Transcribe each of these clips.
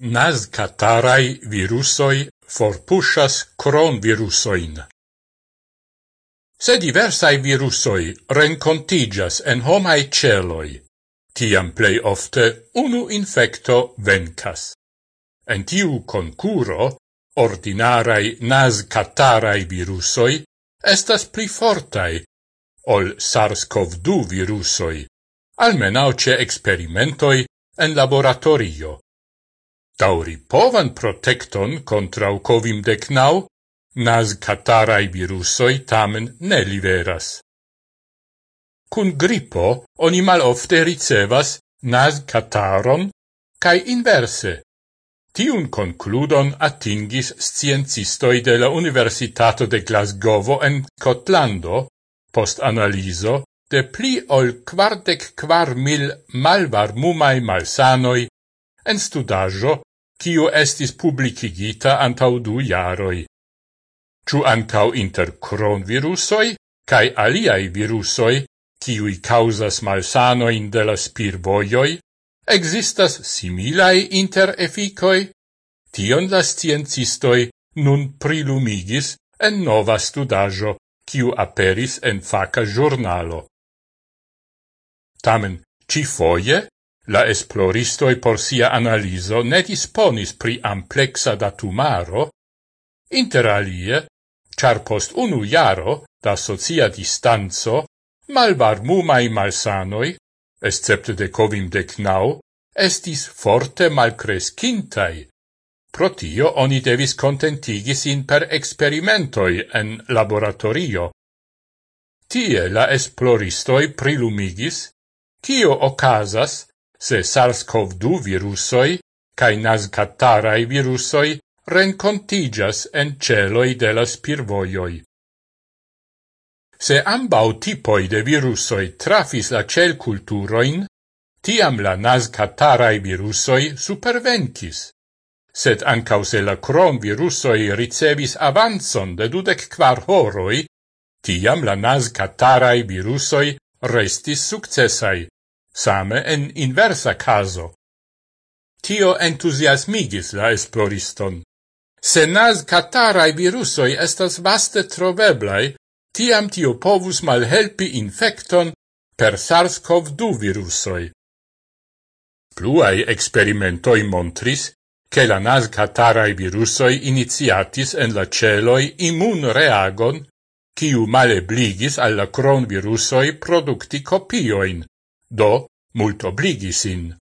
Nazkataraj virusoj forpuŝas kronvirusoin. Se diversai virusoi rencontigas en homai celoi, tiam plei ofte unu infecto vencas. En tiu concuro, ordinarai nas-catarai virusoi estas pli fortai ol SARS-CoV-2 virusoi, almenau ce experimentoi en laboratorio dauripovan protecton contrau COVID-19 nas catarai virusoi tamen ne liveras. Cun gripo oni mal ofte ricevas nas cataron cae inverse. Tiun concludon atingis sciencistoi de la Universitato de Glasgovo en Cotlando post analiso de pli ol quardec quar mil malvarmumai malsanoi en studajo kiu estis publicigita antau du jaroi. Ču ancau inter cronvirusoi cae aliai virusoi, kiui causas malsanoin de la spirvojoi, existas similai inter efficoi, tion la sciencistoi nun prilumigis en nova studajo, kiu aperis en faca giornalo. Tamen, ci foie, La esploristoi por sia analiso ne disponis pri amplexa datumaro, inter alie, char post unu jaro da socia distanzo, malvarmumai malsanoi, excepte de covim decnau, estis forte malcrescintai. Protio oni devis contentigis in per experimentoi en laboratorio. Tie la esploristoi prilumigis, cio ocasas se SARS-CoV-2 virusoi cae nascatarai virusoi rencontigas en celoi de la pirvoioi. Se ambau tipoi de virusoi trafis la cel culturoin, tiam la nascatarai virusoi supervencis. Sed ancau se la crom virusoi ricevis avanzon de dudec quar horoi, tiam la nascatarai virusoi restis successai same en inversa caso. Tio entusiasmigis la esploriston. Se nas catarai virusoi estas vaste troveblai, tiam tio povus malhelpi infecton per SARS-CoV-2 virusoi. Pluai experimentoi montris che la nas catarai virusoi iniziatis en la celoi immun reagon, ciu malebligis alla cron virusoi producti copioin do multobligi sin.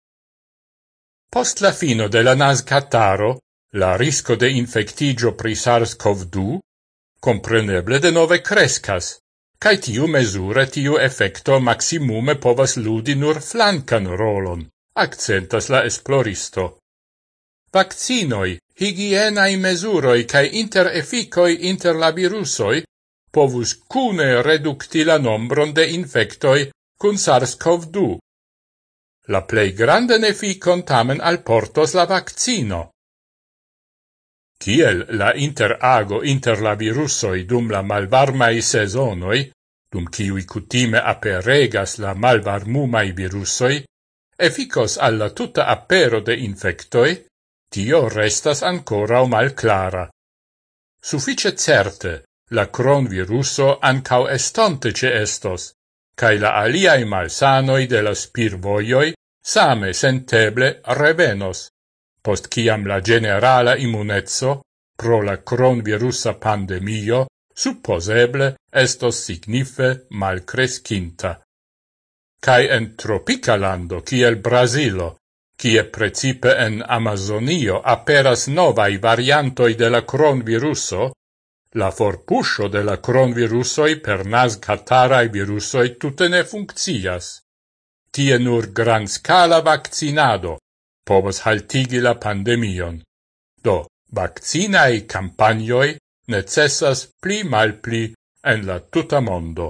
Post la fino de la nascataro, la risco de infectigio pri SARS-CoV-2 compreneble de nove crescas, cae tiu mesura tiu effecto maximume povas ludi nur flancan rolon, accentas la esploristo. Vaccinoi, higienae mesuroi cae interefficoi inter la virusoi povus cune reducti la nombron de infectoi cun SARS-CoV-2. La plei grande neficon tamen al portos la vaccino. Tiel la interago inter la virusoi dum la malvarmai sezonoi, dum ciui cutime aperegas la malvarmumai virusoi, efficos alla tutta apero de infectoi, tio restas ancora o mal clara. Suffice certe, la cron viruso ancau estonte ce estos, cae la aliai malsanoi de la spirvoioi same senteble revenos, post ciam la generala immunezzo pro la cronvirusa pandemio supposeble estos signife malcrescinta. Cae en tropica lando, ciel Brasilo, cie precipe en Amazonio aperas novai variantoi de la cronviruso, La forpuscio de la cronvirusoi per nas catarai virusoi tutte ne funccias. Tie nur gran scala vaccinado povas haltigi la pandemion. Do, vaccinae campagnoi necessas pli mal pli en la tuta mondo.